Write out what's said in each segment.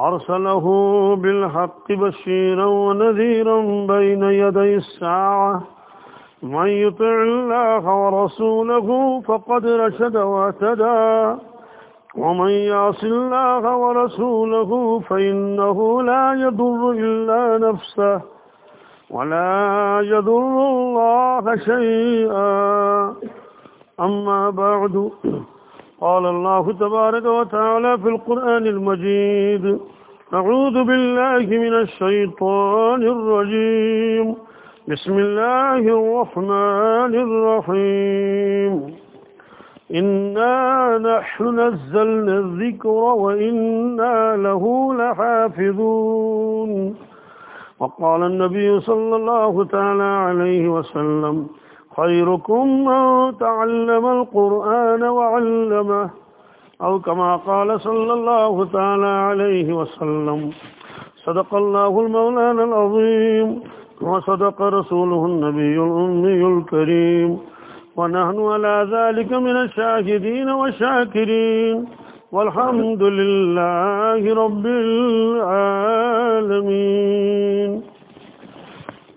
أرسله بالحق بشيرا ونذيرا بين يدي الساعة. من يطع الله ورسوله فقد رشد واهتدى. ومن يعص الله ورسوله فإنه لا يضر إلا نفسه ولا يضر الله شيئا. أما بعد. قال الله تبارك وتعالى في القرآن المجيد أعوذ بالله من الشيطان الرجيم. بسم الله الرحمن الرحيم. إنا نحن نزلنا الذكر وإنا له لحافظون. وقال النبي صلى الله تعالى عليه وسلم خيركم من تعلم القرآن وعلمه أو كما قال صلى الله تعالى عليه وسلم. صدق الله المولانا العظيم وصدق رسوله النبي الأمي الكريم. ونحن على ذلك من الشاهدين والشاكرين. والحمد لله رب العالمين.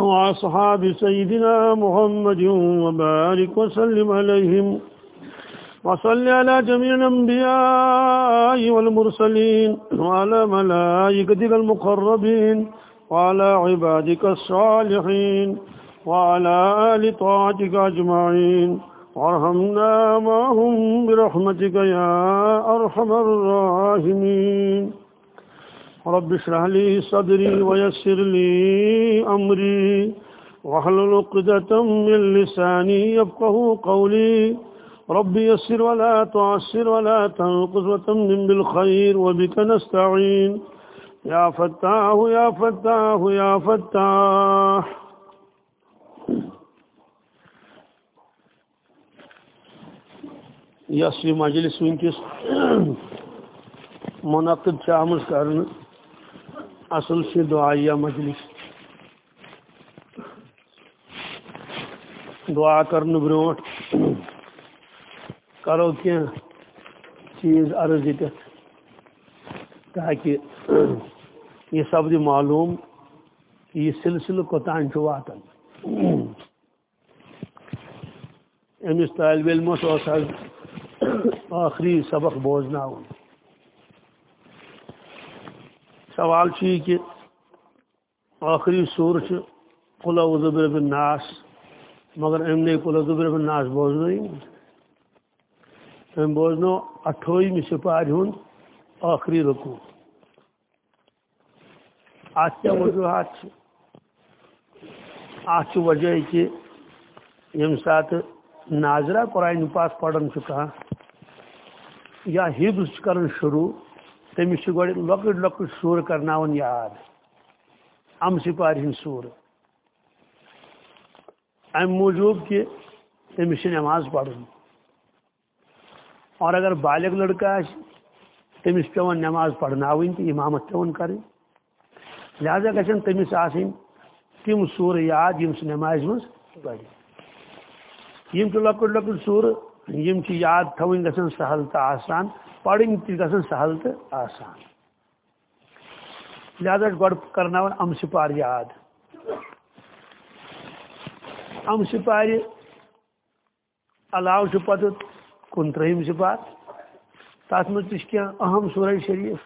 وأصحاب سيدنا محمد وبارك وسلم عليهم. وصل على جميع الأنبياء والمرسلين وعلى ملائكتك المقربين وعلى عبادك الصالحين وعلى آل طاعتك أجمعين. وارحمنا معهم برحمتك يا أرحم الراحمين. رب اشرح لي صدري ويسر لي أمري واحلل عقدة من لساني يفقه قولي. رب يسر ولا تعسر ولا تنقص وتمن بالخير وبك نستعين. يا فتاح يا فتاح يا فتاح. یس یہ مجلس ونکس منعقد آمز کرنے اصل سے دعائیہ مجلس۔ دعا کرنے بروٹ کرو کی چیز عرض یہ تاکہ یہ سپد معلوم کہ یہ سلسلہ کوتان واتان امس طالب علمس آخری سبق بوزنا سوال یہ کہ آخری سور قلع زبر بن ناس مگر ام نے قلع زبر بن ناس بوزن تم بوزنو اٹھوئم سپار ہند آخری رکو۔ ات کیا وجوہات ات وجہ کہ یم سات ناظرہ قرآن پاک پڑھن کھانا یا حفظ کرن شروع تمس گۄڈٕ لۄکٕٹۍ لۄکٕٹۍ سوٗر کرناوان یاد، ام سپارِ ہٕنٛدۍ سوٗر امہِ موٗجوٗب کہ تٔمِس چھِ نٮ۪ماز اور اگر بالغ لڑکہ آسہِ، تٔمِس پیٚوان نٮ۪ماز پرناوٕنۍ تہٕ اِمامت پیٚوان کَرٕنۍ۔ لہذا گژھن تٔمِس آسٕنۍ تِم سوٗرٕ یاد یِم سُہ نٮ۪مازِ منٛز پرِ یِم چھِ لۄکٕٹۍ لۄکٕٹۍ سوٗرٕ چھِ یاد تھاوٕنۍ گژھن سہل تہٕ آسان۔ پرٕنۍ تہِ گژھن سہل تہٕ آسان۔ لہذا گۄڈٕ کرناوان ام سپار یاد۔ ام سپارِ علاوٕ چھُ پتہٕ کُنترٛہِم سپار۔ تتھ منٛز تہِ اہم سورہ شریٖف۔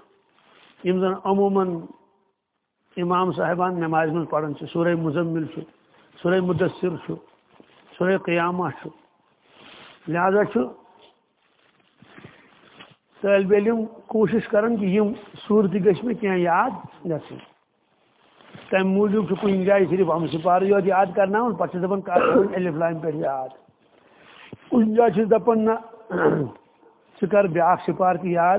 یِم زن عموٗمن امام صاحبان نمازِ منٛز پران چھِ۔ سورہ مزمل چھُ، سورہ مدثر چھُ، سورہ قیامہ چھُ۔ لہذا طالب علم کوشش کران کہ یم صورت گھس میں کی یاد گھن تم موجود کن جائے صرف ہم سپار یوت یاد کرنا پہ دپان الف لائن پہ یاد۔ کن جائے دپان نا ثہ کر بیاکھ سپار تہ یاد۔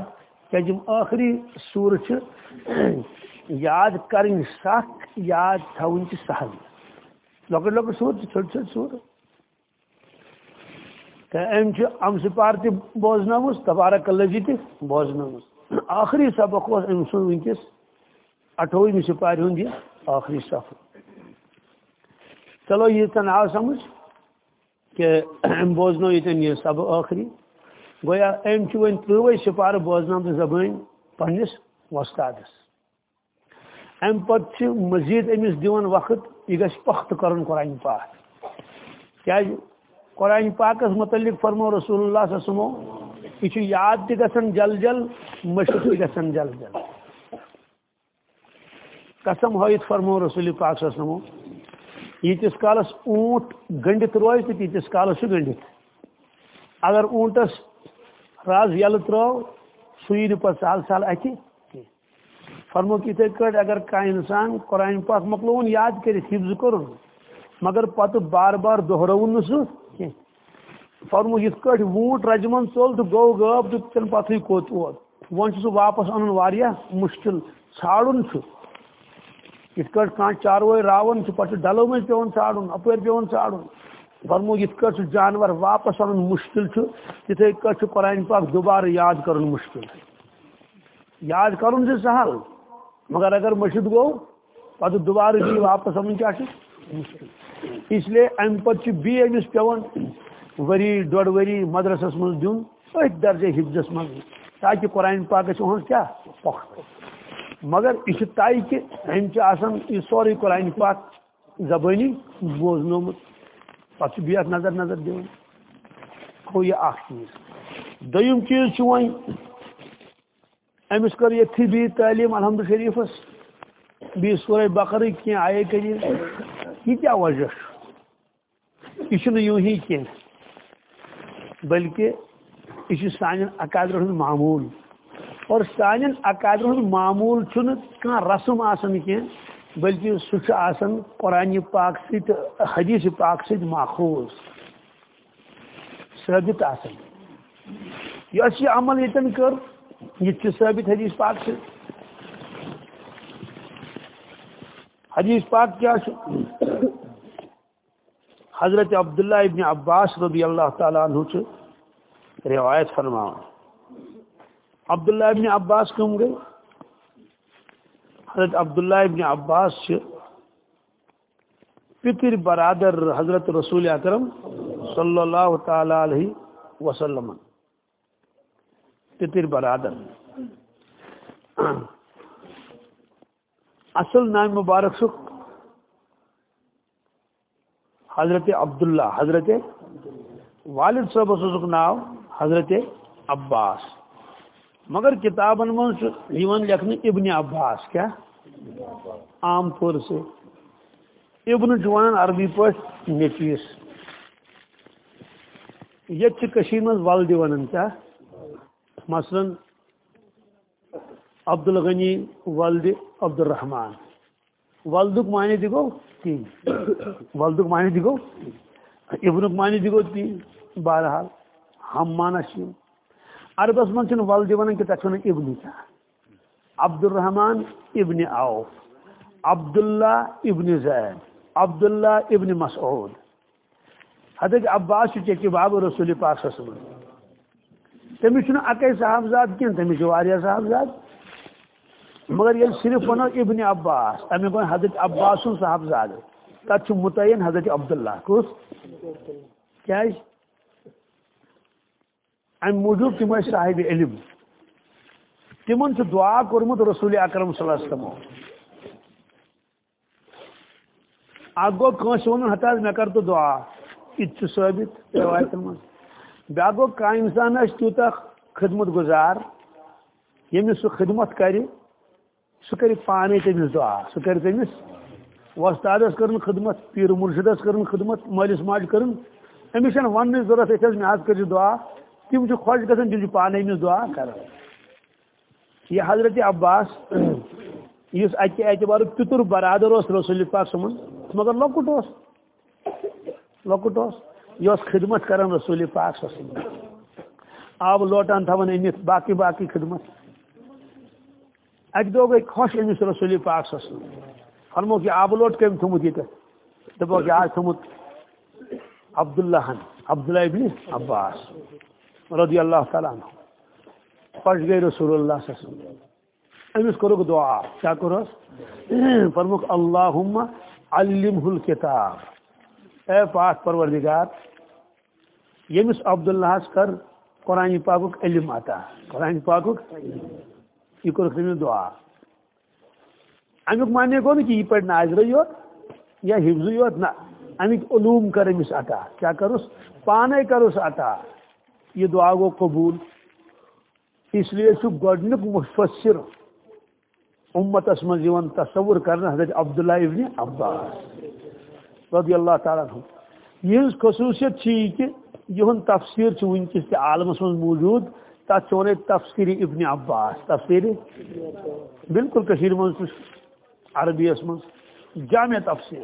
کیا آخری سور یاد کریں سخ یاد تھون سہل۔ لکٹ لکٹ سور چھوٹ چھوٹ سور ام ام جی سپار تہ بوزنس تبارک اللہ جی تہ بوزنس آخری سبق اس ام سن ونکس اٹھوئی سپار ہند یہ آخری سفر چلو یہ تن آو سمجھ کہ ام بوزنو یہ یہ سب آخری۔ گویا ام جی چھ ون تروے سپار بوزنام زبان پنس وستادس۔ ام پت مزید امس دیون وقت، یہ گھس پخت کرن قرآن پاک کیا قرآن پاکس متعلق فرمو، رسول اللہ صلی اللہ علیہ وسلم یہ یاد تہ گھن جل جل، مشق تہ گھن جل جل۔ قسم ہائت فرمو، رسول پاک صلی اللہ علیہ وسلم کالس اونٹ گنڈت روز تو تیتس کالس گنڈت۔ اگر اونٹس راز یل ترو سہ پہ سال سال اتہ فرمو کہ اتھے اگر کھانا انسان قرآن پاک مکلون یاد کر حفظ کور مگر پتہ بار بار دہرون سہ فرمو یت کٹ ووٹ رجمن ژول تو گو غب تو تن پتہ کوت ووت ون سہ واپس ان واریا مشکل ژھاڑن یت کٹ کان چاروے راون پتہ ڈلو مز پیون ژھاڑن اپر پیون ژھاڑن فرمو یت کٹ جانور واپس ان مشکل تتھے کٹ قرآن پاک دوبارہ یاد کرن مشکل۔ یاد کرن سے سہل، مگر اگر مشد گو پتہ دوبارہ جی واپس ان کیا مشکل۔ اس لیے ام پتہ بی امس پیون وری ڈوڑ وری مدرسس من دن ات درجے حفظس من تاکہ قرآن پاک گھن کیا؟ پخت مگر یہ طے کہ ام یہ سوری قرآن پاک زبانی بوزنومت پتہ بیت نظر نظر دن گو یہ اخ چیز۔ دم چیز ون امس کر یہ بی تعلیم الحمد شریفس بی سورہ بقر کی آئے کریم یہ کیا وجہ؟ یہ یوں ہی کی بلکہ یہ سان اکادر ہند معمول۔ اور سان اکادر ہند معمول کھانا رسم آسان کی بلکہ سہ قرآن پاک ست حدیث پاک ست ماخوذ۔ ثابت آسان یہ عمل یتن کر، یہ ثابت حدیث پاک سے۔ حدیث پاک کیا حضرت عبداللہ ابن عباس رضی اللہ تعالیٰ عنہ سے روایت فرما عبداللہ ابن عباس کم گئے؟ حضرت عبداللہ ابن عباس سے پتر برادر حضرت رسول اکرم صلی اللہ تعالی علیہ وسلم۔ پتر برادر۔ اصل نام مبارک سکھ حضرت عبداللہ، حضرت والد صاحب اس ناو، حضرت عباس۔ مگر کتابن من لکھن ابن عباس، کیا؟ عام طور سے۔ ابن جوان عربی پہ نیچویس یہ من ولد ون کیا مثلا عبد الغنی ولد عبد الرحمان ولدک معنی تہ گو تین ولدک معنی تہ گو ابنک معنی تہ گو تین بہرحال ہم مانا عربس من ولد ون کہ تک ابن کیا عبد الرحمان ابن عوف عبداللہ ابن زید عبداللہ ابن مسعود حضرت عباس چکی باب رسول پاک صلی اللہ علیہ وسلم تمس اکی صاحبزاد کن تمس صاحبزاد مگر یہ صرف ونو ابن عباس امی کو حضرت عباس صاحبزاد تک متعین حضرت عبداللہ۔ کس؟ کیا ام موجود تم صاحب علم۔ تمن دعا کورمت رسول اکرم صلی اللہ علیہ وسلم۔ اک گو کنس ون ہتا مے کر تو دعا۔ یہ ثابت روایتن من بیا گو کا انسان تیوتا خدمت گزار یمس سہ خدمت کر۔ سہ کر پانے تمس دعا سہ کر تمس وستادس کرن خدمت، پیر مرشدس کرن خدمت، مالس ماج کرن. امس ون ضرورت اتھ مے آج کر دعا. تم خوش گھن تم پانے امس دعا کر. یہ حضرت عباس اس اکہ اعتبار پتر برادر اس رسول پاک سمن. مگر لکٹ لکٹ یہ خدمت کران رسول پاک وسلم آب لوٹان تھوان امت باقی باقی خدمت. اک دو گئی خوش امس رسول پاک وسلم۔ فرمو کہ آب لوٹ کم تھومت یہ دپو کہ آج تھومت عبداللہ عبداللہ ابن عباس رضی اللہ تعالیٰ عنہ۔ خوش گئی رسول اللہ صلی اللہ علیہ وسلم۔ امس کرو دعا، کیا کرو؟ فرموک اللہم علمہ الکتاب۔ اے پاک پروردگار، یمس عبداللہ کر قرآن پاک علم عطا قرآن پاک یہ کور دعا۔ امیک معنی گو نا کہ یہ پڑھ ناظر یوت یا حفظ یوت نا امیک علوم کر امس عطا۔ کیا کرس پانے کرس عطا۔ یہ دعا گو قبول۔ اس لیے گڈنک مفسر امتس من تصور کرنا حضرت عبداللہ ابن عباس رضی اللہ تعالیٰ عنہ۔ یہ خصوصیت یہ کہ یہ تفسیر ونکس تہ عالمس من موجود تک ون تفسیر ابن عباس تفسیر بالکل من عربیس من جامع تفسیر۔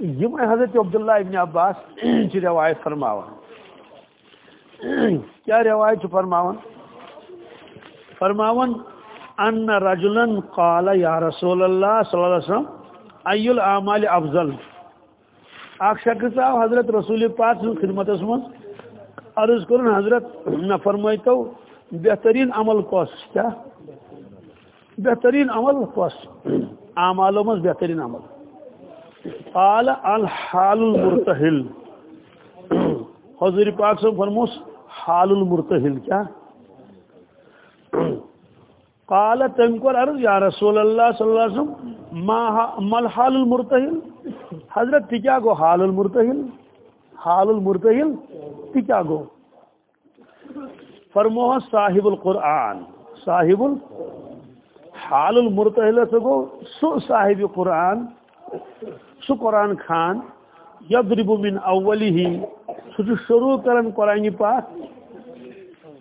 یم حضرت عبداللہ ابن عباس روایت فرماوان کیا روایت فرماوان فرماوان ان رجلن قال یا رسول اللہ صلی اللہ علیہ وسلم، ای الاعمال افضل۔ اخ شخص آو حضرت رسول پاک سن خدمت من عرض کرن، حضرت نہ فرمائیتو بہترین عمل کس کیا؟ بہترین عمل کس اعمالوں میں بہترین عمل۔ قال الحال المرتحل۔ حضور پاک سے فرموس، حال المرتحل کیا؟ قال، تم کو عرض، یا رسول اللہ صلی اللہ علیہ وسلم، ما مل حال المرتحل؟ حضرت تی کیا گو حال المرتحل؟ حال المرتحل تی کیا گو فرمو صاحب القرآن۔ صاحب ال حال المرتحل سے گو سو صاحب قرآن، سو قرآن خان، یضرب من اولی ہی سو شروع کرن قرآن پاک،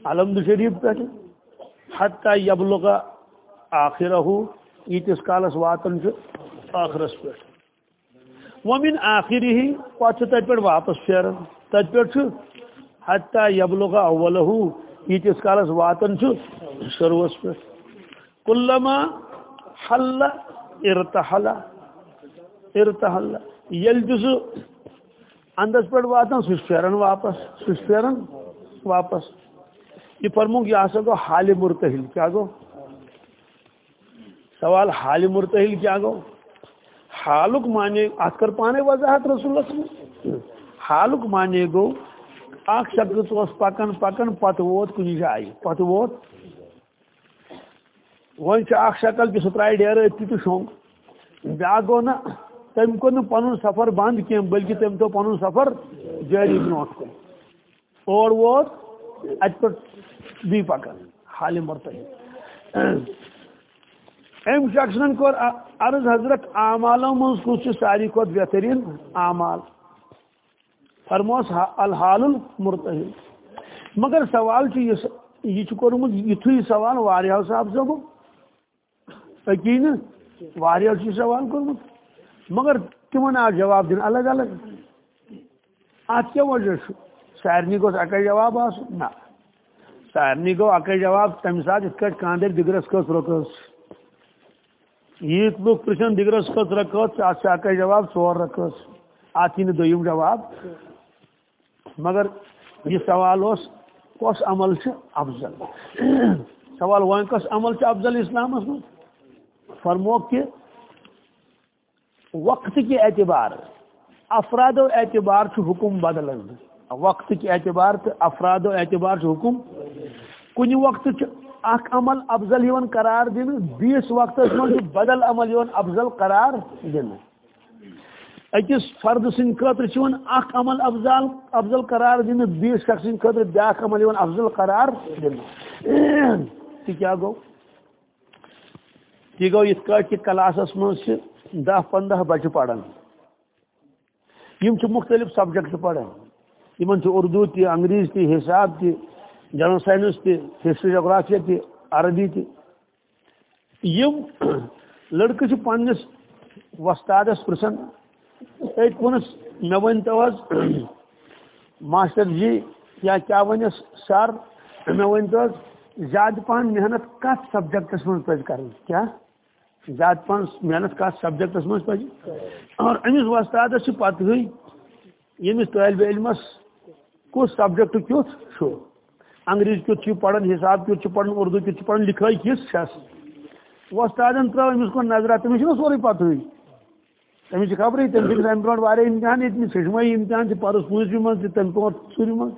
علم شریف پہ۔ حتى يبلغ آخره يتس كالس واتن آخرس پہ۔ ومن آخره پتہ تت پہ واپس پھیرن۔ تت پہ حتى يبلغ اوله يتس كالس واتن شروعس پہ كلما حل ارتحل ارتحل یل يلجس اندس پہ واتن سہ پھیرن واپس سہ پھیرن واپس۔ یہ فرموں یہ آسا گو حال مرتحل کیا گو؟ سوال حال مرتحل کیا گو؟ حالک مانے ات کر پانے وضاحت رسول اللہ حالک مانے گو اخ شخص اس پکن پکن پت ووت کن جائے پت ووت۔ ون اخ شکل کہ سترائی ڈیر تو شونگ۔ بیا گو نا، تم کو پن سفر بند کی بلکہ تم تو پن سفر جاری برو کن اور ووت ات پہ بی پکان حال مرتحل ام شخصن کور عرض حضرت اعمالوں من کس ساری کھت بہترین اعمال۔ فرموس الحال المرتحل۔ مگر سوال یہ کورمت یتھے سوال واریاہ صاحب صاحب یقین؟ واریاہ سوال کورمت مگر تمن آ جواب دن الگ الگ۔ ات کیا وجہ سارنی گوس اکے جواب آس نا سارنی گو اکے جواب تمہ سات ات کٹ کاندر دگرس کس رکس یت لوگ پرچھن دگرس کس رکس ات اکے جواب ژور رکس ات دم جواب۔ مگر یہ سوال اس کس عمل سے افضل؟ سوال وہ کس عمل سے افضل اسلام میں؟ فرمو کہ وقت کے اعتبار، افراد و اعتبار سے حکم بدلن۔ وقت کے اعتبار تو افراد و اعتبار سے حکم۔ کن وقت اخ عمل افضل قرار دن بیس وقت من بدل عمل افضل قرار دن اکس فرد سند خاطر اخ عمل افضل افضل قرار دن بیس شخص سند خاطر بیاکھ عمل افضل قرار دن یہ کیا گو یہ گو یہ کہ کلاسس مز دہ پندہ بچہ پڑھان یم مختلف سبجیکٹ پڑھان ان اردو تہ انگریز تہ حساب تہ جنرل سائنس تہ ہسٹری، جغرافیہ تہ عربی تہ یم لڑکہ پنس وستادس پرسن ات ونس مے ون تو ماسٹر جی یا کیا ونس سر مے ون تو زیادہ پہن محنت کت سبجیکٹس من پہ کر کیا؟ زیادہ پہن محنت کت سبجیکٹس من پہ اور امس وستادس پتہ یمس طالب علمس، کس سبجیکٹ کت انگریز کت پڑھن، حساب کت پڑھن، اردو کت پڑھن، لکھائی کس چھس وستادن ترو امس کن نظر تمس سوری پتہ تمہیں خبر تم دن تمہیں برو واریاہ امتحان یہ سجمائی امتحان تہ پرس پوٗنٛژمہِ منٛز تہِ تمہِ پانٛژھ ژوٗرِ منٛز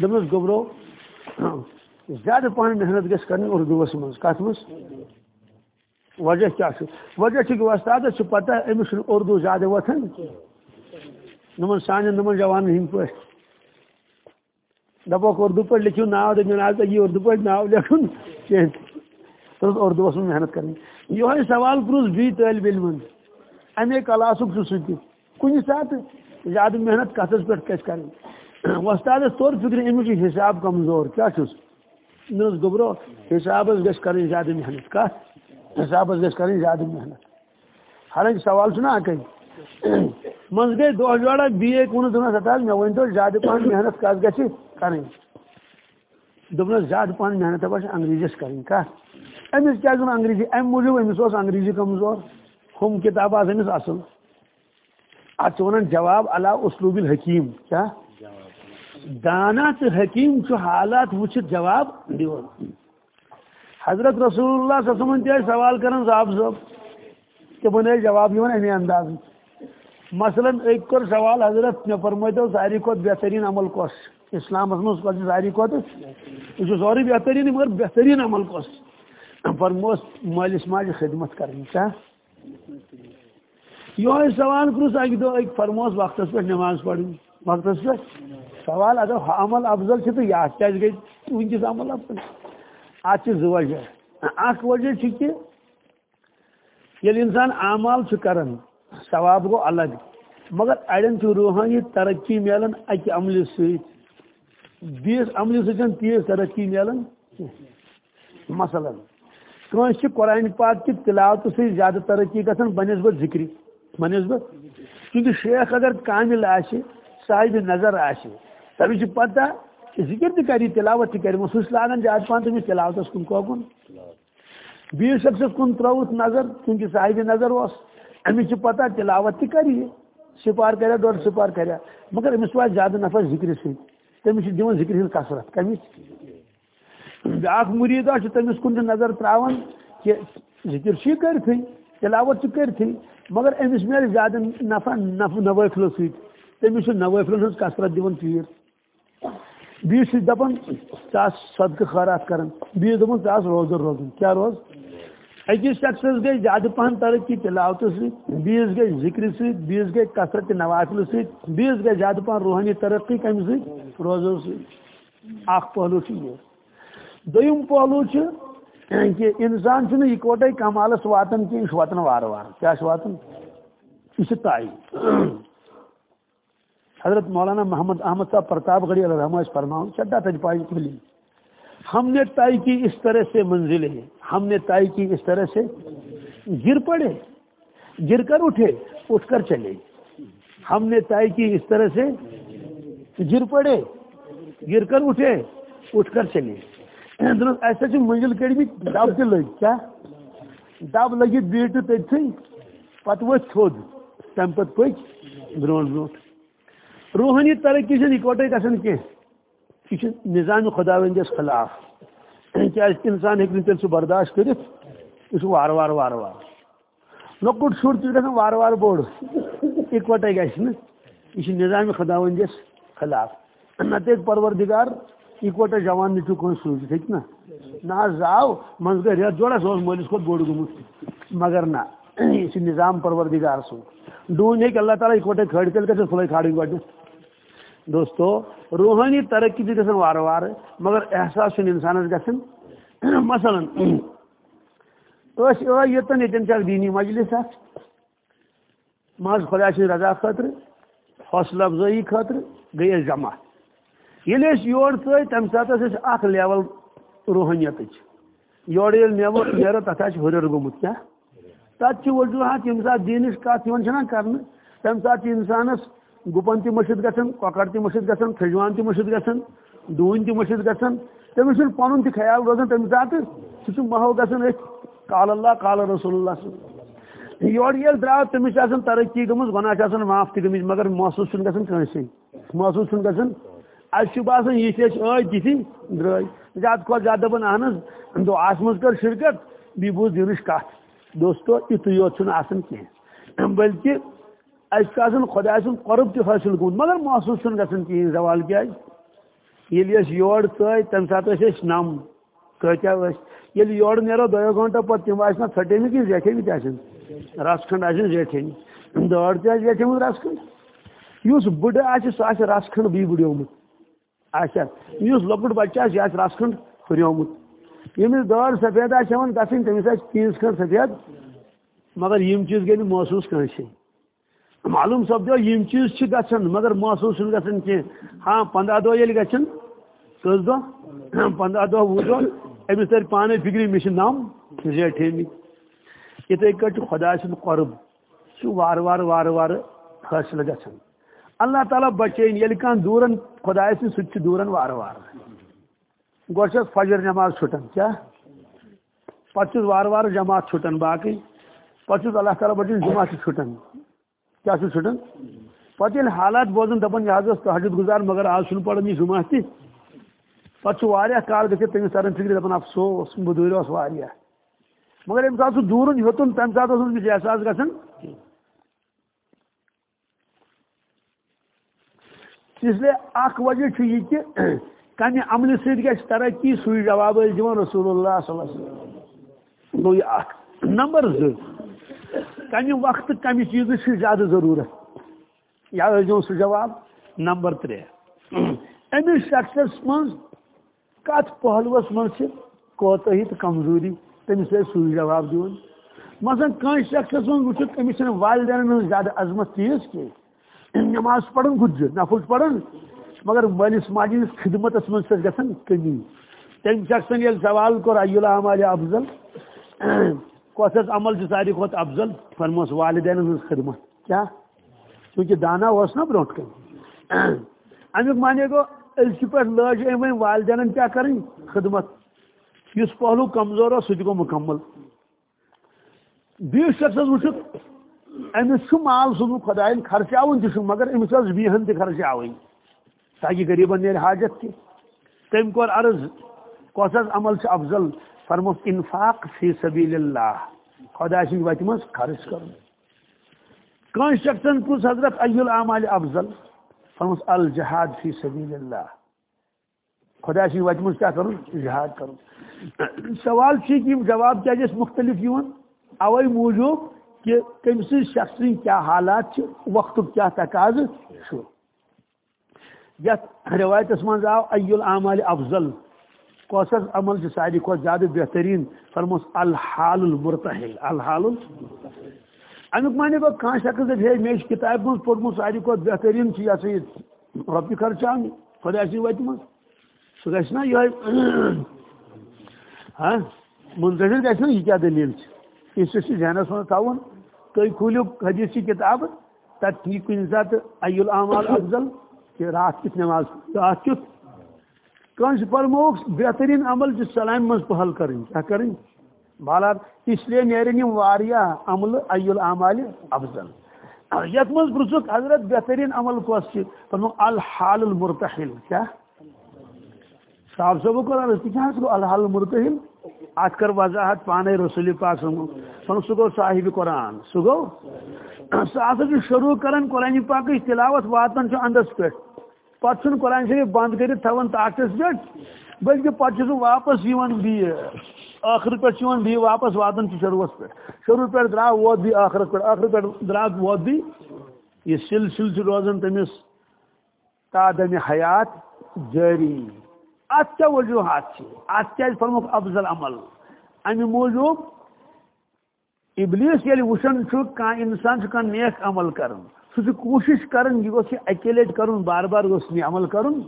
دوٚپمَس گوٚبرو زیادٕ پَہَن محنت گژھِ کَرٕنۍ اُردوٗوَس منٛز کَتھ منٛز وجہ کیٛاہ چھُ وجہ چھُ کہِ وۄستادَس چھُ پَتہ أمِس چھُنہٕ اُردوٗ زیادٕ وۄتھان نمن سانٮ۪ن نمن جوانَن ہٕنٛدۍ پٲٹھۍ دَپوکھ اُردو پٲٹھۍ لیکھِو ناو دٔپِو آز یہِ اُردو پٲٹھۍ ناو لیکھُن کینٛہہ تہٕ اُردوٗوَس منٛز محنت کَرٕنۍ یِہوے سوال پرٛوژھ بیٚیہِ طٲلبہِ علمَن امے کلاسک سہ کن سات زیادہ محنت کتس پہ کس کر وستاد طور فکر امچ حساب کمزور، کیا چھس نس گبرو، حساب گھس کر زیادہ محنت کت حساب گھس کر زیادہ محنت۔ حالانکہ سوال چھ اکی من گئی دہ جوڑا بی اے کن دس ہتا مے ون تو زیادہ پہن محنت کت گھس کریں۔ دس زیادہ پہن محنت دپا انگریزیس کریں کت امس کیا انگریزی؟ ام موجود امس انگریزی کمزور۔ ہم کتاب آمس اصل۔ ات ونان جواب علا اسلوب الحکیم، کیا؟ دانا تو حکیم چھ حالات وچھت جواب دیون حضرت رسول اللہ صلی اللہ علیہ وسلم سوال کرن صاحب صاحب کہ بنے جواب یون امی انداز۔ مثلا ایک کر سوال حضرت نے فرمائے تو ساری کو بہترین عمل کوس اسلام اس ساری کو تو یہ سوری بہترین مگر بہترین عمل کوس فرموس مالس ماج خدمت کرنی کیا یہ سوال کروس اکہ دہ اک فرموس وقت پہ نماز پڑھ وقت پہ سوال اگر عمل افضل تو یہ کیا گئی۔ ونکس عمل افضل۔ ات زٕ وجہ اخ وجہ کہ یل انسان اعمال کران ثواب گو الگ۔ مگر اڑین روحانی ترقی ملان اکہ عمل ست بیس عمل ستن تیز ترقی ملان مثلاً کنس قرآن پاک کی تلاوت سے زیادہ ترقی گھن بنسبت ذکری. بنسبت کیونکہ شیخ اگر کامل آسہ صاحب نظر آسہ تمہیں پتہ کہ ذکر تہ کری، تلاوت تہ کری. سہ لاگان زیادہ پہن تمہیں تلاوتس کن کوکن بیس شخص کن تروت نظر کیونکہ صاحب نظر اس امس پتہ تلاوت تہ کری سپار کریا ڈوڑ سپار کریا مگر امس وات زیادہ نفر ذکر سی تمس ذکر ہند کثرت کمچ بیاکھ مرید تمس کن نظر تراون کہ ذکر چھ کرتھی تلاوت چھ کرتھی مگر امس مل زیادہ نفع نوافلو ست تمس نوافلن ہز کثرت دِوان چیٖر بیس دپان ژاس صدقہ خیرات کران۔ بیس دپان ژاس روزدر روزن۔ کیا روز؟ اکس شخصس گئی زیادہ پہن ترقی تلاوت ست بیس گئی، ذکر ست بیس گئی، کثرت نوافل ست بیس گئی زیادہ پہن روحانی ترقی کم ست روزو ست اخ پہلو یہ دویم پہلو کہ انسان چھ اکوٹے کمالس واتان کی یہ واتان وار وار۔ کیا واتان یہ تعین حضرت مولانا محمد احمد صاحب پرتاپ گڑھی رحمہ فرماؤں، چڈا تج جی پائی ملی۔ ہم نے طے کی اس طرح سے منزلیں ہم نے طے کی اس طرح سے گر پڑے۔ گر کر اٹھے، اٹھ کر چلے۔ ہم نے طے کی اس طرح سے گر پڑے، گر کر اٹھے، اٹھ کر چلے۔ ایسا جو منزل کڑی بھی دب تہ لگ کیا؟ دب لگی بیٹ تھی، پتہ ورت تھوٚد۔ تمہِ پتہٕ پٔکۍ برونٛٹھ برونٛٹھ روحانی ترقی چھنہٕ اکوٹے گژھان کینٛہہ یہ نظام خدا وندس خلاف. کیازِ انسان ہیٚکہِ نہٕ تیٚلہِ برداشت کٔرِتھ یہ وار وار وار وار. لۄکُٹ شُر تہِ گژھان وار وار بوٚڑ اکوٹے گژھِ نہٕ یہ چھُ نظام خدا وندس خلاف. نتہٕ ہیٚکہِ پروردگار اکوٹے جوان نیٚچوٗ کٲنٛسہِ سوٗزِتھ ہیٚکہِ نا؟ نہ حظ زاو منٛز گٔے رٮ۪تھ جوڑا سُہ اوس مٲلِس کھۄتہٕ بوٚڑ گوٚمُت مگر نہ. یہ چھُ نظام پروردگار سُنٛد ڈوٗنۍ ہیٚکہِ اللہ تعالیٰ اکوٹے کھٲڑِتھ تیٚلہِ گژھِ پھٕلے کھالٕنۍ گۄڈنٮ۪تھ دوستو، روحانی ترقی تہِ گژھان وارٕ وارٕ، مگر احساس چھُنہٕ اِنسانس گژھان مثلاً ٲسۍ ٲے یوٚتن، ییٚتٮ۪ن مجلس اکھ. منٛز خۄدا سٕنٛدِ رضا خٲطرٕ، حوصلہٕ افضٲیی خٲطرٕ گٔے أسۍ جمع. ییٚلہِ أسۍ یور ژٲے تَمہِ ساتہٕ ٲس اَسہِ لیول روحٲنیتٕچ یورٕ ییٚلہِ نیبر نیرو، تَتھ آسہِ ہُرٮ۪ر گوٚمُت کیٛاہ؟ تَتھ چھِ وجوٗہات، ییٚمہِ ساتہٕ دیٖنٕچ کَتھ یِوان چھِنہ کرنہٕ، تَمہِ ساتہٕ چھِ گُپن تہِ مٔشِد گژھان کۄکر تہِ مٔشِد گژھان کھٔجوان تہِ مٔشِد گژھان ڈوٗنۍ تہِ مٔشِد گژھان تٔمِس چھُنہٕ پَنُن تہِ خیال روزان تَمہِ ساتہٕ سُہ چھُ محو گژھان أتھۍ کال اللہ کال رسول اللہ صٲب یورٕ ییٚلہِ درٛاو تٔمِس چھِ آسان ترقی گٔمٕژ گۄناہ چھِ آسان معاف تہِ گٔمٕتۍ مگر محسوٗس چھُنہٕ گژھان کٲنٛسے محسوٗس چھُنہٕ گژھان اَسہِ چھُ باسان یہِ چھِ أسۍ ٲدۍ تِتھی درٛاے زیادٕ کھۄتہٕ زیادٕ دَپان اہن حظ دۄہ منٛز کٔر شِرکت بیٚیہِ بوٗز دِنٕچ کَتھ دوستو یِتُے یوت چھُنہٕ آسان کینٛہہ بٔلکہِ اَسہِ چھُ آسان خۄداے سُنٛد قۄرُب تہِ حٲصِل گوٚمُت مگر محسوٗس چھُنہٕ گژھان کِہیٖنۍ زوال کیٛازِ یور ژٲے تَمہِ ساتہٕ ٲسۍ أسۍ نَم کۭتیاہ نیرو دۄیو گٲنٛٹو پَتہٕ تِم آسہِ نا ژھٹیمٕتۍ کِنہٕ زیٹھیمٕتۍ آسن رَس کھنٛڈ آسن زیٹھیمٕتۍ دٲر تہِ آسہِ زیٹھیمٕتۍ رَس کھنٛڈ یُس بٕڈٕ آسہِ سُہ آسہِ رَس اچھا یُس لۄکُٹ بَچہٕ آسہِ یہِ آسہِ رَس کھنٛڈ ہُریومُت ییٚمِس دٲر سفید آسہِ ہٮ۪وان گژھٕنۍ تٔمِس آسہِ تیٖژ کھنٛڈ سفید۔ مگر یِم چیٖز گٔے نہٕ محسوٗس کٲنٛسے معلوٗم سپدیو یِم چیٖز چھِ مگر محسوٗس چھُنہٕ گژھان کینٛہہ ہاں پنٛداہ دۄہ ییٚلہِ گژھن کٔژ دۄہ ہاں، پنٛداہ دۄہ وُہ دۄہ أمِس تَرِ پانے فِکرِ مےٚ چھِ نَم زیٹھیمٕتۍ یِتھٕے کٲٹھۍ چھُ خۄدا سُنٛد قۄرب چھُ وارٕ وارٕ وارٕ وارٕ حٲصِل گژھان اللہ تعالیٰ بچٲیِن ییٚلہِ کانٛہہ دوٗرن خۄداے سٕنٛدۍ سُہ تہِ چھُ دوٗرن وارٕ وارٕ۔ گۄڈٕ فجر نٮ۪ماز چھُٹان کیٛاہ پتہٕ چھُس وارٕ وارٕ جماعت چھُٹان باقٕے پتہٕ چھُس اللہ تعالیٰ بچٲیِن جُمعہ تہِ چھُٹان کیٛاہ چھُ چھُٹان پتہٕ حالات بوزان دپان یہِ حظ اوس تحجُد گُزار مگر آز چھُنہٕ پران یہِ جُمعہ تہِ پتہٕ واریاہ کال گٔژھِتھ تٔمِس تران فِکرِ دپان افسوس مٔدوٗرۍ اوس واریاہ مگر ییٚمہِ ساتہٕ سُہ دوٗرُن ہیوٚتُن تَمہِ ساتہٕ اوس نہٕ احساس گژھان اس لیے اکھ وجہ چھُ یہِ کہِ کمہِ عملہِ سۭتۍ گژھِ ترقی سُے جواب ٲسۍ دِوان رسول اللہ صلی اللہ علیہ وسلم۔ گوٚو یہِ اکھ نمبر زٕ کمہِ وقتہٕ کمہِ چیٖزٕچ چھِ زیادٕ ضروٗرت یا ٲسۍ سُہ جواب، نمبر ترٛےٚ۔ أمِس شخصس منٛز کتھ پہلوس منٛز چھِ کوتٲہی تہٕ کمزوری تٔمِس ٲسۍ سُے جواب دِوان مثلاً کٲنٛسہِ شخصس منٛز وٕچھِتھ أمِس چھنہٕ والدینن ہٕنٛز زیادٕ عظمت تیٖژ کینٛہہ نٮ۪ماز چھِ پران گُجہِ نفل چھِ پران مگر مٲلِس ماجہِ خدمتس منٛز چھس گژھان کمی۔ تٔمۍ شخصن ییٚلہِ سوال کوٚر ایُل عمالہِ افضل۔ کۄس حظ عمل چھُ ساروی افضل فرموس والدینن ہٕنٛز خدمت کیٛاہ چوٗنٛکہِ دانا اوس نا برونٛٹھ کَنہِ امیُک معنی گوٚو أزکہِ پٮ۪ٹھ لٲج أمۍ وۄنۍ والدینن کیٛاہ کَرٕنۍ خدمت۔ یُس پہلوٗ کمزور اوس سُہ تہِ گوٚو مُکمل بیٚیِس شخصس مال سوٗزمُت خۄدایَن خرچاوُن تہِ مگر أمِس ٲس بیٚہن تہِ خرچاوٕنۍ تاکہِ حاجت تہِ تٔمۍ کوٚر عرض کۄس حظ عمل افضل فرموس انفاق فی سبیل اللہ۔ خۄدا سٕنٛدِ وتہِ منٛز خرٕچ کرُن کٲنٛسہِ شخصن پرُژھ حضرت ایُل عمالہِ افضل؟ فرموس الجہاد فی سبیل اللہ۔ خۄدا سٕنٛدِ وتہِ منٛز کیٛاہ کرُن جہاد کرُن سوال چھِ کہِ جواب کیٛازِ ٲسۍ مُختلف یِوان اوے موٗجوٗب کہِ تٔمۍ سٕنٛدۍ شخص سٕنٛدۍ کیٛاہ حالات چھِ؟ وقتُک کیٛاہ تقاضہٕ چھُ یتھ روایتس منٛز آو ایُل عمالہِ افضل۔ کۄس حظ عمل چھُ ساروی کھۄتہٕ زیادٕ بہتریٖن فرموس الحال المرتحل، الحال امیک معنی گو کھانا شخص ہے مے کتاب من پورمت ساری کھت بہترین یہ سا یہ رۄپیہِ خرچان، خدا سی وتہِ منٛز سُہ گژھِ نا یِہوے ہاں منتظر گژھِ نا یہِ کیٛاہ دٔلیٖل چھِ؟ یہِ ذہنس منٛز تھاوُن تُہۍ کھوٗلِو حدیث کی کتاب تَتہِ ٹھیٖک کُنہِ ساتہٕ ایُل اعمال افضل، کہ رات کت نماز، رات کت کنس پرموک بہترین عمل جو سلام مز پہل کریں، کیا کریں؟ بالا، اس لیے نیرن عمل ای العمال افضل۔ یت مز پرسک حضرت بہترین عمل کس فرمو الحال المرتحل، کیا؟ صاحب صاحب قرآن کیا الحال المرتحل؟ ات کر وضاحت پانے رسول پاک سمو فرمو صاحب قرآن سہ گو سہ شروع کران قرآن پاک تلاوت واتن اندس پہ پتہ قرآن شریف بند کر طاقتس پہ بلکہ پتہ سہ واپس بی آخر پہ بی واپس واتن شروعس پہ شروع پہ درا ووت بھی آخر پہ آخر پہ درا ووت بھی۔ یہ سلسل روزان تمس تا دم حیات جاری۔ ات کیا وجوہات ات کیا فرمک افضل عمل؟ امہ موجود ابلیس یل وچن کان انسان کان نیک عمل کرن سہ کوشش کرن یہ گوس اکی لٹ کرن، بار بار گوس نی عمل کرن۔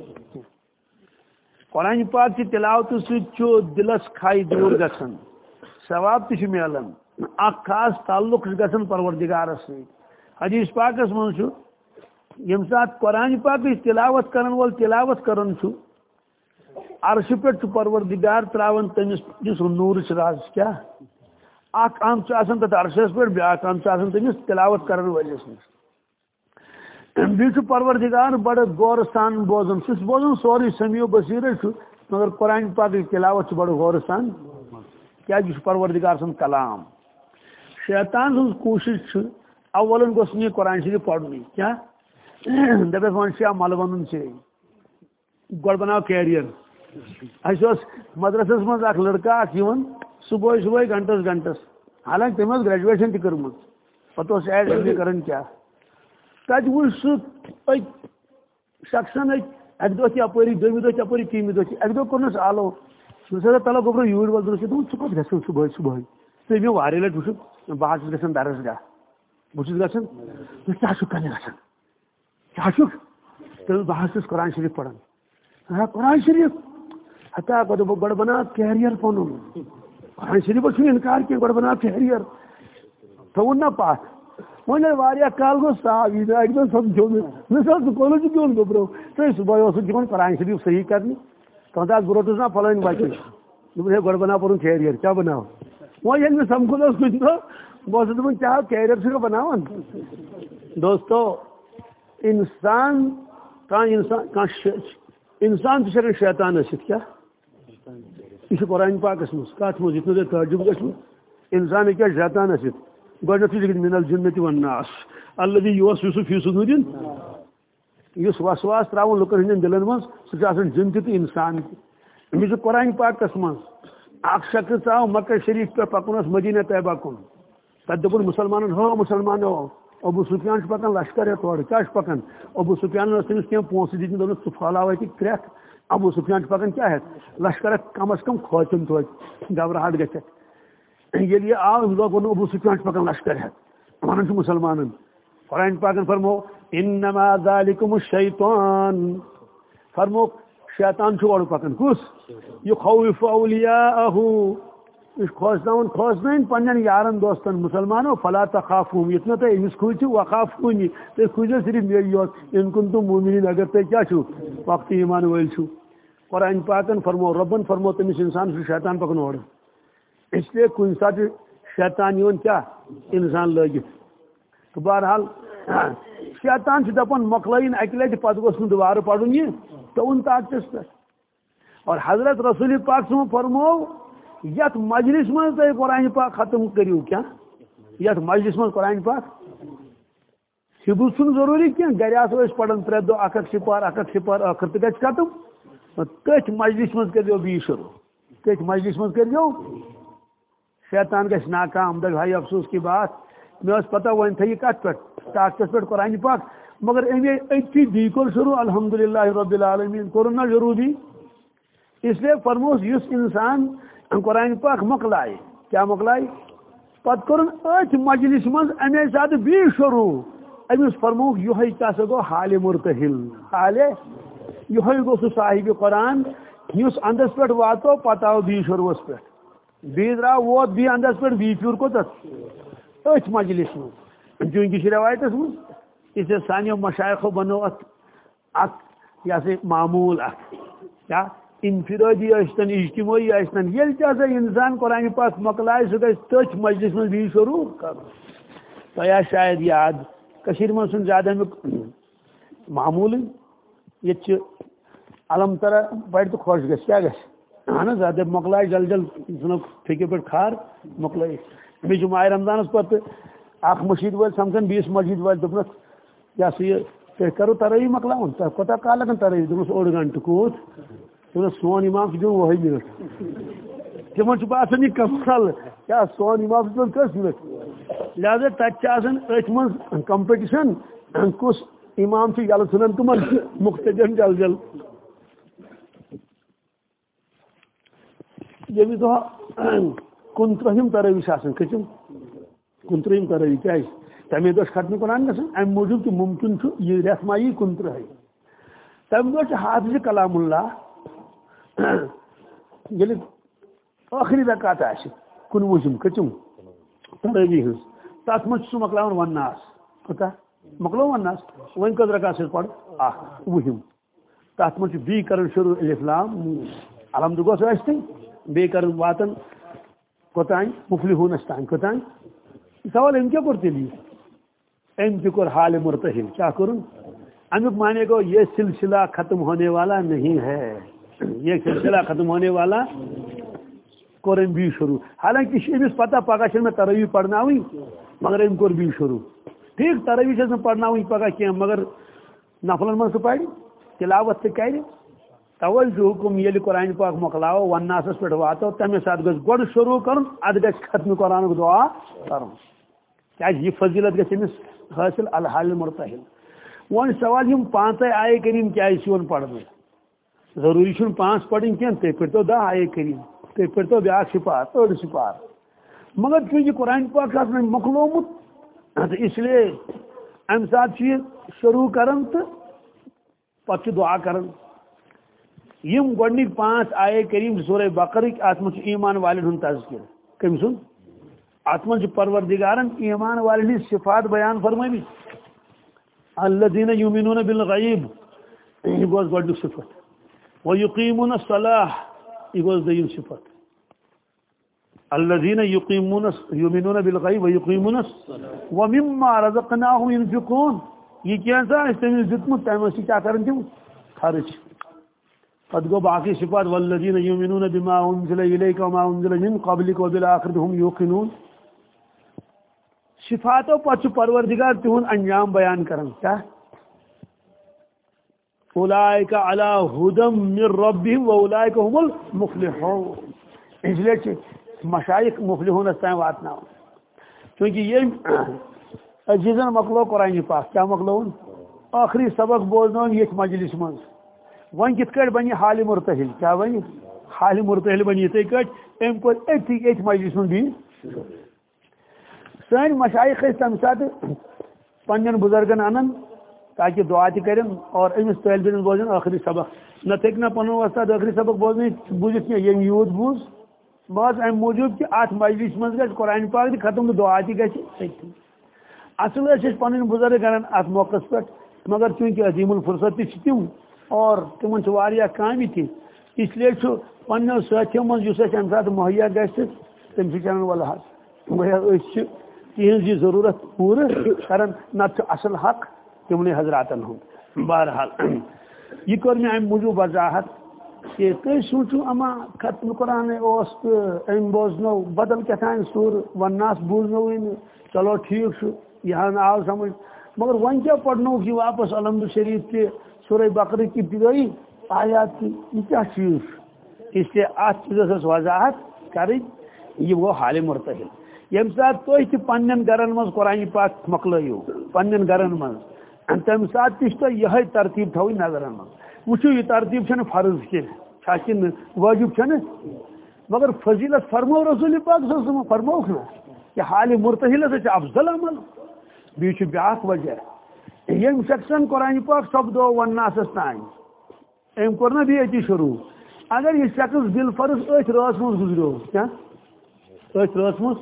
قرآن پاک کی تلاوت ست دلس کھائی دور گھن ثواب تہ ملان اخ خاص تعلق گھن پروردگارس ست حدیث پاکس من یم سات قرآن پاک تلاوت کرن وول تلاوت کرن عرش پہ پروردگار تراون تمس جس نور راز کیا۔ اخ ام تک عرشس پہ بیاکھ ام تمس تلاوت کرن ولس نش بیچ پروردگار، بڑ غور سان بوزن سہ بوزن سوری، سمیو بصیر مگر قرآن پاک تلاوت بڑ غور سان کیا جی یہ پروردگار سن کلام۔ شیطان سن کوشش اولن گوس نی قرآن شریف پڑھنی۔ کیا؟ دپس ون شاہ مل ون سے گۄڈ بناو کیریئر اس مدرسس مز اخ لڑکا اخ صبح صبح گھنٹس گھنٹس حالانکہ تم گریجویشن تہ کرم پتہ ایڈ ایم کران کیا۔ تب وچ سہ شخصن اک دہ تپری دمہ دہ تپری تیمہ دہ اک دہ کورنس آلو سا تلا گوبر یور ول دس ثہ کت گھن صبح صبح تھی مے واریاہ لٹ وچھ بہت گھن درس گاہ بہت گھن کیا کنے گھن کیا تیل بہت قرآن شریف پڑھان قرآن شریف ہتا گۄڈٕ بنا کیریئر پنُن قرآن شریف انکار کی گۄڈٕ بنا کیریئر تھوٚوُن نا پتھ وۄنۍ ییٚلہِ واریاہ کال گوٚو صاف یہِ اَکہِ دۄہ سَمجھو مےٚ مےٚ سا سکوٗلَس چھُ دیُن گوٚبرو تُہۍ صُبحٲے اوسُکھ دِوان قرآن شریٖف صحیح کرنہِ تہٕ حظ بہٕ روٗدُس نا فلٲنۍ بَچہِ دوٚپُن ہے گۄڈٕ بناو پَنُن کیریَر کیٛاہ بناو وۄنۍ ییٚلہِ مےٚ سَمکھُن اوس کُنہِ دۄہ بہٕ اوسُس دَپان کیٛاہ کیریَر چھُکھا بناوان دوستو اِنسان کانٛہہ اِنسان کانٛہہ اِنسان تہِ چھُ ہٮ۪کان شیطان ٲسِتھ کیٛاہ یہ قرآن پاکس مز کت مز یہ تعجب گھو انسان ہیٚکہِ شیطان ٲسِتھ گۄڈنیٚتھٕے لیکھِتھ من الجنت والناس۔ الذي يوسوس في صدور یُس وسواس تراوُن لُکن ہٕنٛدٮ۪ن دِلن منٛز، سُہ چھُ آسان جن تہِ تہٕ اِنسان۔ تہِ أمِس چھُ قرآن پاکس منٛز، اکھ شخص آو مکہ شریف پٮ۪ٹھ پکُن اوس مدیٖنہ طیبہ کُن تتہِ دوٚپُن مُسلمانن ہاں مُسلمانو، ابو سفیان چھُ پکان لشکر ہیٚتھ تورٕ، کیٛاہ چھُ پکان؟ ابو سفیانن ٲس تٔمِس کینٛہہ پونٛسہٕ دِتمٕتۍ دوٚپنس ژٕ پھہلاو اَتہِ کرٛٮ۪کھ۔ ابو سفیان چھُ پکان کیٛاہ ہیٚتھ لشکر کم از کم کھوژُن توتہِ، گھبراہٹ گژھٮ۪کھ ییٚلہِ یہِ آو أمۍ لوگ ووٚنُن ابو سفیان چھُ پکان لشکر ہیٚتھ ونان چھُ مُسلمانن۔ قرآن پاکن فرمو انما ذالکم الشیطان۔ فرموک شیطان چھُ اورٕ پکان کُس؟ یہِ خوف اولیاءہُ۔ یہ کھوژناون کھوژنٲیِن پنٕنٮ۪ن یارن دوستن مُسلمانو، فلا تخافوم یُتھ نہٕ تُہۍ أمِس کھوٗژِو وخاف کُنہِ تُہۍ کھوٗژِو صرف مے یوت اِن کُن تِم مومِنیٖن اگر تُہۍ کیٛاہ چھُو وقتہٕ ایمان وٲلۍ چھُو قرآن پاکن فرمو رۄبن فرمو تٔمِس اِنسان چھُ شیطان پکان اورٕ اسلیے کُنہِ ساتہٕ چھُ شیطان یِوان کیٛاہ اِنسان لٲگِتھ تہٕ بہرحال، شیطان چھُ دپان مۄکلٲیِن اکہِ لٹہِ پتہٕ گوٚژھ نہٕ دُبارٕ پرُن یہِ تُہُنٛد طاقتس پٮ۪ٹھ اور حضرت رسول پاک سُنٛد فرمو یت مجلس من تھی قرآن پاک ختم کرو کیا؟ یت مجلس من قرآن پاک؟ حفظ چھ ضروری کی گھر آسو پڑھان ترے دہ اک سپار اک سپار آخر تو گھر ختم تھی مجلس من کر بی شروع تھی مجلس من کر شیطان گھر ناکام۔ دہ بھائی، افسوس کی بات، مے پتہ ون تھی کت پہ طاقتس پہ قرآن پاک؟ مگر امی اتھی دی کور شروع الحمد للہ رب العالمین کور نا ضروری۔ اس لیے فرموس اس انسان قرآن پاک مکلائے کیا مکلائے پتہ کورن ات مجلس من امے ساتھ بی شروع۔ امس فرموک یہ کیا گو حال مرتحل حال یہ گو سہ صاحب قرآن اس اندس پہ واتو پتہ آو بی شروعس پہ بی درا ووت، بی اندس پہ بی پھر کوت ات مجلس من چونکہ روایتس من اس سانیو مشائخو بنو ات اک یہ سا معمول اک کیا انفرادی اشتن اجتماعی اشتن یل تہ سا انسان قرآن پاک مکلائے سہ گھر تچ مجلس من بی شروع کر. تو شاید یاد، کشیر من سن زیادہ امیک معمول یہ علم ترہ بڑھ تو خوش گھس کیا گھس اہن حظ ادب مکلائے جل جل ژھنو پھیکہ پہ کھار مکلائے بیٚیہِ چھُ ماہ رمضانس پتہٕ اکھ مشید وٲلۍ سمکھان بیٚیِس مسجد وٲلۍ دوٚپنَس یہِ ہسا یہِ تُہۍ کَرو ترٲوی مۄکلاوُن تۄہہِ کوتاہ کال لگان ترٲوی دوٚپمَس اوٚڑ گنٹہٕ کوٗت۔ دوٚپنَس سون اِمام چھُ دِوان وُہے مِنٹ تِمن چھُ باسان یہِ کمال کیٛاہ سون اِمام چھُ دِوان کٔژ مِنٹ لہذا تتہِ چھِ آسان أتھۍ منٛز کمپِٹِشن کُس اِمام چھُ یلہٕ ژھٕنان تِمن مُختٔدین جل جل۔ ییٚمہِ دۄہ کُنترٕہِم ترٲوی چھِ آسان کٔژِم کُنترٕہِم ترٲوی کیٛازِ تمے دۄہ چھِ ختمہِ قرآن گژھان امہِ موٗجوٗب کہِ مُمکِن چھُ یہِ رٮ۪تھ ما یی کُنترٕہے تمہِ دۄہ چھِ حافظ کلام اللہ یعنی ییٚلہِ ٲخری رکات آسہِ کُنوُہِم کٔژِم ترٲوی ہٕنٛز تتھ منٛز چھُ سُہ مۄکلاوان ونناس کوتاہ مۄکلو ونناس وۄنۍ کٔژ رکات چھِ پرٕ اکھ وُہِم تتھ منٛز چھُ بیٚیہِ کران شروع الفلام الحمد گوٚژھ ٲسۍ تھٕے بیٚیہِ کران واتان کوتان مفلحونس تان کوتان سوال ام کیا کرتے لیے۔ ام کی کر حال مرتحل۔ کیا کروں امیک مانے کو یہ سلسلہ ختم ہونے والا نہیں ہے۔ یہ سلسلہ ختم ہونے والا کورن بھی شروع۔ حالانکہ امس پتہ پگہ میں تروی پڑھنا مگر ام کور بھی شروع۔ ٹھیک تروی سے پڑھنا پگہ کی مگر نفلن من سہ پڑھ تلاوت تہ کرِ توے حکم یل قرآن پاک مکلاو وناسس پہ واتو تمے سات گھس گۄڈٕ شروع کرن اد گژھِ ختم قرآن دعا کرن۔ کیازِ یہ فضیلت گژھِ أمِس حٲصِل الحال مرتحل۔ وۄنۍ سوال یِم پانٛژے آیے کریم کیازِ چھِ وۄنۍ پرنٕے ضروٗری چھُنہٕ پانٛژھ پرٕنۍ کینٛہہ تُہۍ پٔرۍتو دہ آیے کریم۔ تُہۍ پٔرۍتو بیٛاکھ سپار أڑ سپار مگر چوٗنٛکہِ قرآن پاک چھُ آسان مۄکلومُت تہٕ اسلیے امہِ ساتہٕ چھُ شروع کران تہٕ پتہٕ دعا کران یم گۄڈنِکۍ پانٛژھ آیے کریم سورہ بقرٕکۍ اتھ منٛز چھُ ایمان والٮ۪ن ہُنٛد تذکر کٔمۍ سُنٛد اتھ منٛز چھُ پروردگارن ایمان والٮ۪ن ہٕنٛدۍ صفات بیان فرمٲمٕتۍ الذین یومنون بالغیب، یہ گوٚو گۄڈنیُک صفت۔ ویقیمون الصلاح، یہ گوٚو دوٚیِم صفت۔ الذین یقیمون یومنون بالغیب، ویقیمون ومما رزقناهم ينفقون۔ یہ کیٛاہ اَسہِ تٔمِس دیُتمُت تَمہِ منٛز چھِ کیٛاہ کران تِم خرچ قد گو باقی صفات، والذین یؤمنون بما انزل الیک وما انزل من قبلک وبالآخرة هم یوقنون. صفاتو پتہ پروردگار تہن انجام بیان کرن، کیا؟ اولئک علی هدم من ربهم واولئک هم المفلحون. اس لیے مشایخ مفلحون استان واتنا چونکہ یہ عزیزن مکلو قرآن پاک، کیا مکلون آخری سبق بولنا یہ مجلس منز. ون کت کٹ بنی حال مرتحل۔ کیا بنی حال مرتحل بنی اتھے کٹ ام کو اتھی اتھ مجلس من بھی سن مشائق تم سات پنن بزرگن انن تاکہ دعا تہ کرن اور امس طالب علم بوزن آخری سبق۔ نہ تک نہ پن وسط آخری سبق بوزن بوزت کی یم یوت بوز۔ بس ام موجود کہ ات مجلس من گژھ قرآن پاک ختم دعا تہ گژھِ اصل اس پن بزرگ کران ات موقع پہ مگر چونکہ عظیم الفرصت تہ تم اور تمن کامہ تھی اس لیے پنو ساتھیوں من اس ام سات مہیا گھس تم سے چان ول گویا تہذ یہ ضرورت پور کران نت اصل حق تمن حضراتن ہند۔ بہرحال، یہ کر میں ام موجود وضاحت کہ تھی سوچو اما ختم قرآن اس ام بوزنو بدل کتان سور وناس بوزنو چلو ٹھیک یہ آو سمجھ۔ مگر ون کیا پڑھنو کہ واپس الحمد شریف تہ؟ سورہ بقرہ کی ابتدائی آیات کی یہ کیا چیز؟ اس لیے ات چیزس وضاحت کریں یہ وہ حال مرتحل۔ یم سات تھی تہ پنن گرن مز قرآن پاک مکلو پنن گرن مز تم سات تہ یہ ترتیب تھو نظرن مز وچو یہ ترتیب چھ فرض کی واجب چھ مگر فضیلت فرمو رسول پاک صلی اللہ علیہ وسلم نا کہ حال مرتحل افضل عمل۔ بیچ بیاکھ وجہ۔ یم شخصن قرآن پاک سپدو وناسس تان ام کور نا بیتی شروع اگر یہ شخص بل فرض ات رات مز گزرو کیا ات رات مز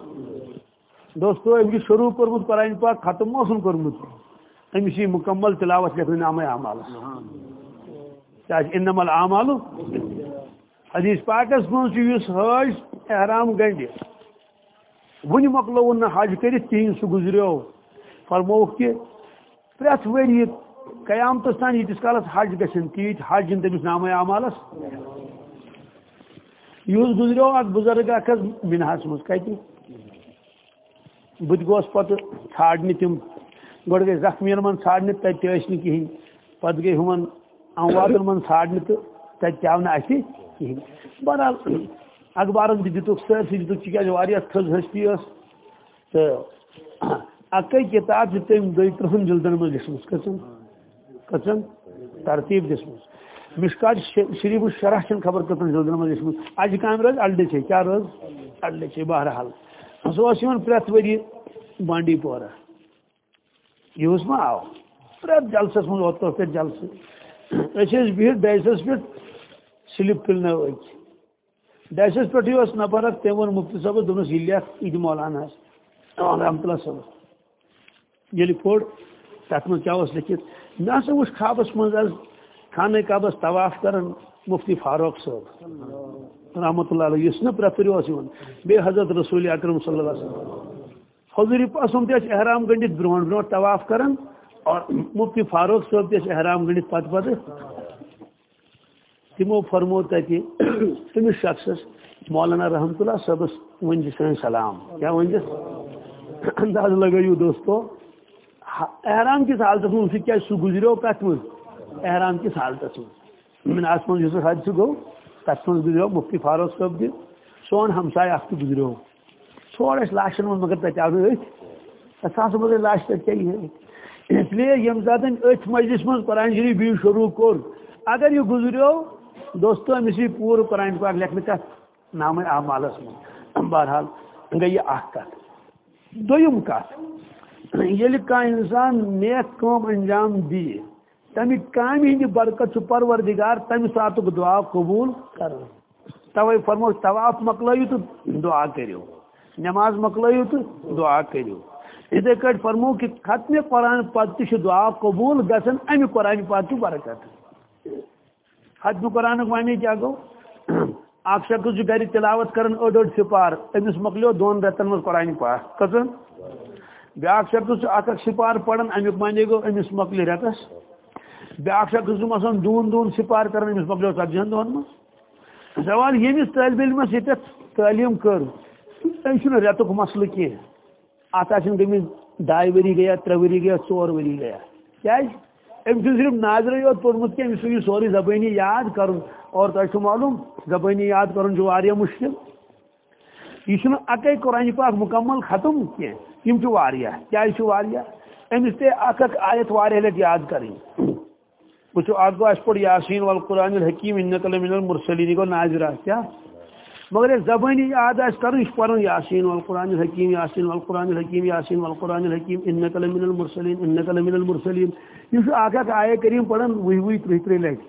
دوستو ام کی شروع کورمت قرآن پاک ختم موسم کورمت امس یہ مکمل تلاوت لکھنے نام اعمال انما العمال حدیث پاکس من حج احرام گنڈ ون مکلو نا حج کرت کہین سہ گزریو فرموک کہ پریت وری قیامتس تان یتس کالس حج گھن تیت حج ان تمس نام اعمالس یہ گزریو اک بزرگ اک منہس مز کتہ بت گوس پتہ ژھانڈنہ تم گۄڈٕ گٔے زخمیَن منٛز ژھانڈنہِ تَتہِ تہِ ٲسۍ نہٕ کِہیٖنۍ پَتہٕ گٔے ہُمَن اَمواتَن منٛز ژھانڈنہِ تہٕ تَتہِ تہِ آو نہٕ اَتھِ کِہیٖنۍ بہرحال اخبارن تہِ دِتُکھ سٲرسٕے دِتُکھ تِکیٛازِ واریاہ تھٔز ہستی ٲس تہٕ اَکٕے کِتاب چھِ تٔمۍ دۄیہِ تٕرٛہَن جِلدَن منٛز لیٚچھمٕژ کٔژَن کٔژَن ترتیٖب دِژمٕژ مِشکات شریٖف شرح چھِنہٕ خبر کتن کٔژَن جِلدَن منٛز لیٚچھمٕژ اَجہِ کامہِ روزِ؟ اَڈلِچے کیٛاہ روز؟ اَڈلِچے بہرحال۔ سُہ اوس یِوان پرٛٮ۪تھ ؤری بانڈی پورہ یہس ما آو۔ پریت جلسس من اوتر پہ جلسہ اچھے بہت ڈیسس پہ سلپ کلنا تلن ڈیسس پہ اس نفر اک تم مفتی صاحب دنس یہ لکھ یہ مولانا۔ رحمت اللہ صاحب یعنی یل پوڑ تک من کیا لکھت مے ہسا وچ خوابس من خانہ کعبس طواف کرن مفتی فاروق صاحب رحمت اللہ علیہ اس نے پریتری اس بے حضرت رسول اکرم صلی اللہ علیہ وسلم۔ حضور پاسم تہ احرام گنڈت برو برو طواف کران اور مفتی فاروق صاحب تہ احرام گنڈت پت پت تمو فرمو تتہ تمس شخصس مولانا رحمت اللہ صاحبس ون سن سلام۔ کیا ون انداز لگائیو دوستو۔ احرام کس حالت من کیا سہ گزریو کت من احرام کس حالت من من آسمان جس حادثہ گو تک من گزریو مفتی فاروق صاحب تہ سون ہمسائے اخ گزریو ژھور اَسہِ لاشن منٛز مگر تَتہِ آو نہٕ أتھۍ ساس مگر لاش تَتہِ کیٛاہ یہِ اس لیے ییٚمہِ ساتہٕ أتھۍ مجلس منٛز قرآن شریٖف بیٚیہِ شروع کوٚر اگر یہِ گُزریو دوستو أمِس یی پوٗرٕ قرآن پاک لیکھنہٕ تَتھ نامے اعمالس منٛز بہرحال گٔے یہِ اکھ کَتھ دوٚیِم کَتھ ییٚلہِ کانٛہہ اِنسان نیک کٲم انجام دِیہِ، تَمہِ کامہِ ہِنٛدِ برکت چھُ پروردِگار تَمہِ ساتُک دعا قبوٗل کران۔ تَوے فرمو طواف مۄکلٲیِو تہٕ دعا کٔرِو۔ نماز مکلو تو دعا کرو۔ اتھے کٹ فرمو کہِ ختمہِ قۄرانہِ کہ ختم قرآن پتہ دعا قبول گھن امہ قرآن پاک برکت۔ ختم قرآن معنی کیا گو اخ شخص گھر تلاوت کران اڑ اڑ سپار امس مکلیو دون رتن من قرآن پاک۔ کتن بیاکھ شخص اک اک سپار پڑھان امیک معنی گو امس مکلی رتس۔ بیاکھ شخص مثلا دون دون سپار کران امس مکلیو ژتجہن دہن من سوال یمس طالب علمس یہ تعلیم کر۔ یہ ریتک مسلہ کی ات گمت ڈائی وری گیا ترے وری گیا ژور وری گیا۔ کیا أمۍ چھُنہٕ صرف ناظرٕے یوت پوٚرمُت کینٛہہ أمِس چھُ یہِ سورُے زبٲنی یاد کرُن۔ اور تۄہہِ چھُو معلوٗم زبٲنی یاد کرُن چھُ واریاہ مُشکِل۔ یہِ چھُنہٕ اَکے قۄرانہِ پاک مُکمل ختم کینٛہہ یِم چھِ واریاہ۔ کیٛازِ چھِ واریاہ؟ أمِس پیٚیہِ اکھ آیت واریاہ لٹہِ یاد کَرٕنۍ۔ وٕچھو اکھ گوٚو اَسہِ پوٚر یاسیٖن ول قرآن الحکیٖم اِنکل من المرسلیٖن، یہِ گوٚو ناظرہ۔ کیٛاہ؟ مگر زبانی یاد آس کرن، یہ پڑھن یاسین والقرآن الحکیم، یاسین والقرآن الحکیم، یاسین والقرآن الحکیم، انک لمن المرسلین، انک لمن المرسلین۔ یہ اکھ اکھ آیے کریم پڑھن وہی وہی ترٛیہِ ترٛیہِ لٹہِ۔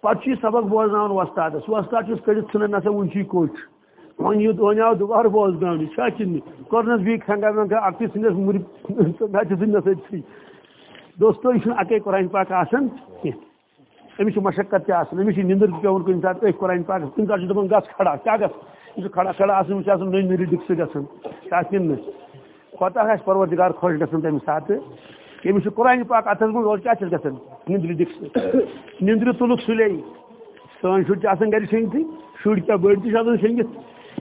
پتہٕ چھُ سبق بوزناوان وۄستادس۔ وۄستاد چھُس کٔڑِتھ ژھٕنان، نسا وُنہِ چھُ یہِ وۄنۍ یہِ وۄنۍ آو دُبارٕ بوزناونہِ چھا کِنہٕ کوٚرنس بیٚیہِ کھنٛگا وٮ۪نٛگا اکھتُے ژھٕنس مُرِ نتہٕ ژھٕنس أتھی دوستو یہِ چھُنہٕ اَکے قرآن پاک آسان کینٛہہ أمِس چھِ مشقت تہِ آسان أمِس چھِ نِندٕر تہِ پیٚوان کُنہِ ساتہٕ أتھۍ قرآن پاک کُنہِ ساتہٕ چھُ دَپان گژھ کھڑا کیٛاہ گژھ یہِ چھُ کھڑا کھڑا آسان أمِس چھِ آسان نٔنۍ نٔرِ ڈِکسہٕ گژھان کیٛاہ کِنہٕ نہٕ کوتاہ آسہِ پروردِگار خۄش گژھان تَمہِ ساتہٕ ییٚمِس چھُ قرآن پاک اَتھس منٛز اور کیٛاہ چھُس گژھان نِندرِ ڈِکسہٕ نِندرِ تُلُکھ سُلے سٲنۍ شُرۍ چھِ آسان گرِ شٔنگتھٕے شُرۍ کیٛاہ بٔڑۍ تہِ چھِ آسان شٔنگِتھ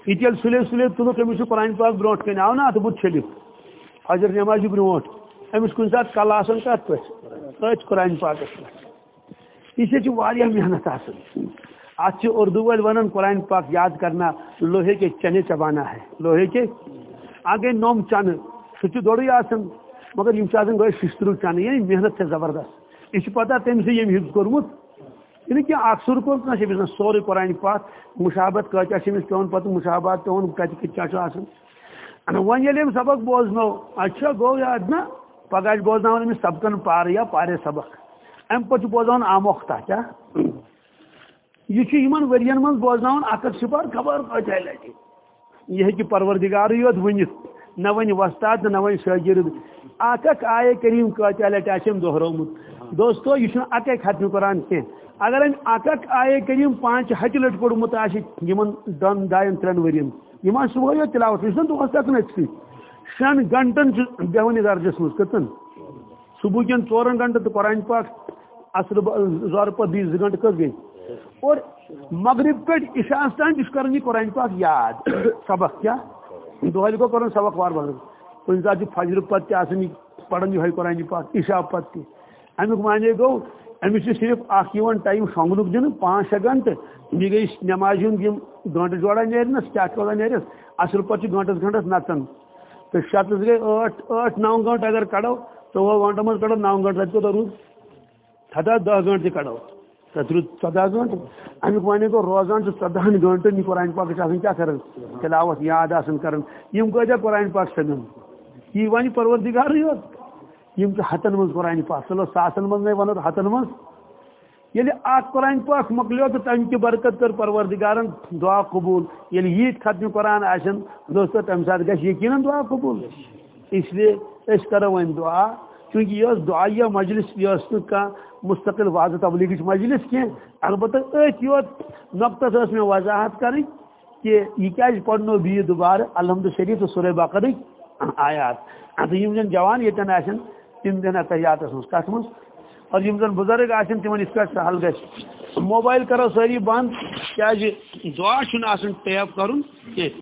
یہِ تہِ ییٚلہِ سُلے سُلے تُلُکھ قرآن پاک برونٛٹھ کَنۍ آو نا اَتھ بُتھ حضر نٮ۪مازِ برونٛٹھ أمِس کُنہِ ساتہٕ کَلہٕ آسان کَتھ پٲٹھۍ أتھۍ قرآن پاکَس پٮ۪ٹھ اسے واریاہ محنت آسان ات اردو ول ونان قرآن پاک یاد کرنا لوہے کے چنے چبانا ہے لوہے کے آگے نوم چن سہ دوڑے آسان مگر یم آسان ششترو چن یعنی محنت ہے زبردست یہ پتہ تم سے یم حفظ کورمت یعنی کہ اکثر کور نہ سورے قرآن پاک، مشابت کتیا پیون پتہ مشابات پیون کت کت کیا آسان ون یل سبق بوزنو۔ اچھا گو یاد نا۔ پگہ بوزن امس سبقن پار یا پارے سبق۔ ام پہ بوزان آموختہ کیا یہ ورین من بوزن اکت سپار خبر کتہ لٹہ یہ ہیکہ پروردگار یوت ونت نہ ون وستاد، نہ ون شاگرد اک آئے کریم کتہ لٹہ آم دہرومت دوستو، یہ اک اک ختم قرآن کی اگر ام اک آئے کریم پانچ ہتہ لٹ پورمت آن دن دائن ترین ورین یہ صبح یوت تلاوت یہ دہس تک نتھی شن گنٹن بہونی درجس مز کتن۔ صبح کن ژورن گنٹن تو قرآن پاک اصر زور پہ دی زٕ کت گئی۔ اور مغرب پہ عشاء تین کر یہ قرآن پاک یاد۔ سبق کیا؟ دہلی کو کر سبق وار بار کن سات فجر پتہ آن پڑھن یہ قرآن پاک، عشاء پتہ امیک معنی گو امس صرف اخ ٹائم شونگنک دن، پانچ شےٚ گنٹہ یہ گئی نماز ہند گنٹہ جوڑا نیرنس کیا کوتاہ نیرس۔ اصل پتہ گنٹس گنٹس نژن تو شتس گئی ٲٹھ ٲٹھ نو گنٹہ اگر کڑو ژوٚوُہ گنٹو منٛز کڑو نو گنٹہ تتہِ کوتاہ روٗد تھدا دہ گنٹہ تہِ کڑو تت روٗد ژۄداہ گنٹہ امیُک ونے گوٚو روزان چھُ ژۄدہن گنٹن یہِ قرآن پاک چھِ آسان کیٛاہ کران تلاوت، یاد آسان کران یِم کۭتیاہ قرآن پاک سٔنن یی ونہِ پروردگارٕے یوت یم چھِ ہتن منٛز قرآن پاک چلو ساسن منٛز نَے ونو ہتن منٛز۔ ییٚلہِ یعنی اکھ قرآن پاک مۄکلیو تہٕ تمہِ کہِ برکت کٔر پروردگارن، دعا قبوٗل۔ ییٚلہِ یعنی ییٖتۍ ختمہِ قرآن آسن دوستو تمہِ ساتہٕ گژھِ یقیٖنن دعا قبوٗل۔ اس لیے أسۍ کرو وۄنۍ دعا، چونکہ یہ دعائیہ مجلس یہ کھانا مستقل واضح تبلیغ مجلس کی البتہ ات یوت نقطس میں وضاحت کریں کہ یہ کیا پڑھنو بھی دوبارہ۔ الحمد شریف تو سورہ بقر آیات۔ ادھر یم جن جوان یتن آسن تم دن اتحیات کت من اور یم زن بزرگ آن تم اس پہ حل گھس موبائل کرو ساری بند کیا دعا ٹیپ کرن